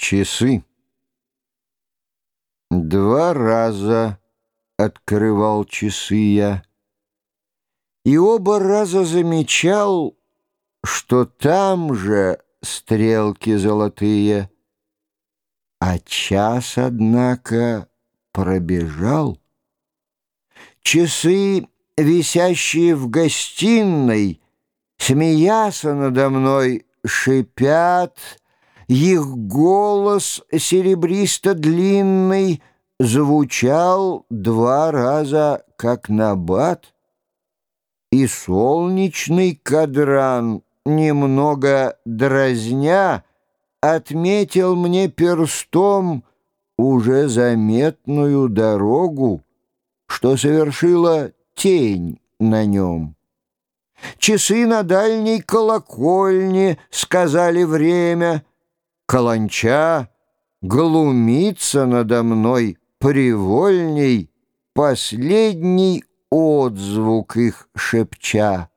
Часы. Два раза открывал часы я, И оба раза замечал, Что там же стрелки золотые, А час, однако, пробежал. Часы, висящие в гостиной, Смеяся надо мной, шипят — их голос серебристо-длинный Звучал два раза, как набат, И солнечный кадран, немного дразня, Отметил мне перстом уже заметную дорогу, Что совершила тень на нем. Часы на дальней колокольне сказали время — Каланча глумится надо мной привольней, Последний отзвук их шепча.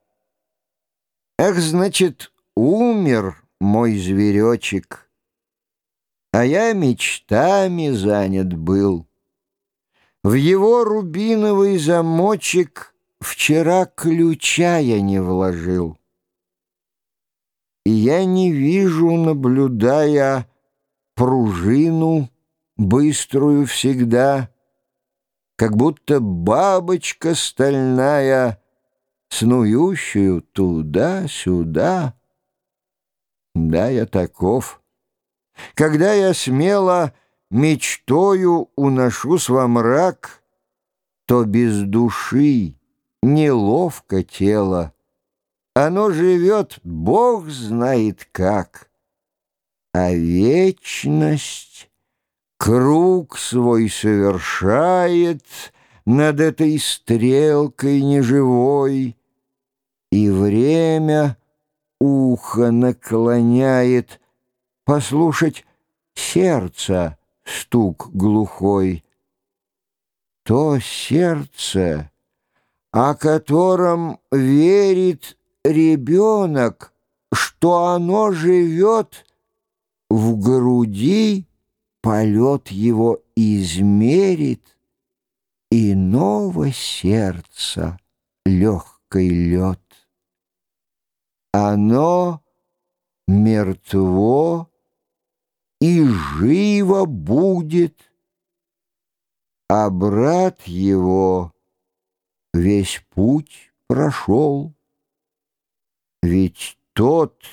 Эх, значит, умер мой зверечек, А я мечтами занят был. В его рубиновый замочек Вчера ключа я не вложил. И я не вижу, наблюдая пружину, быструю всегда, Как будто бабочка стальная, Снующую туда-сюда. Да, я таков. Когда я смело мечтою уношусь во мрак, То без души неловко тело, оно живет, Бог знает как. А вечность круг свой совершает Над этой стрелкой неживой, И время ухо наклоняет Послушать сердце стук глухой. То сердце, о котором верит ребенок, что оно живет в груди, полет его измерит, Иного сердца легкий лед. Оно мертво и живо будет, А брат его весь путь прошел. Ведь тот,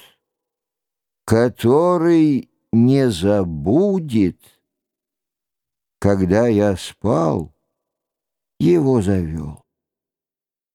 который не забудет, когда я спал, его завел.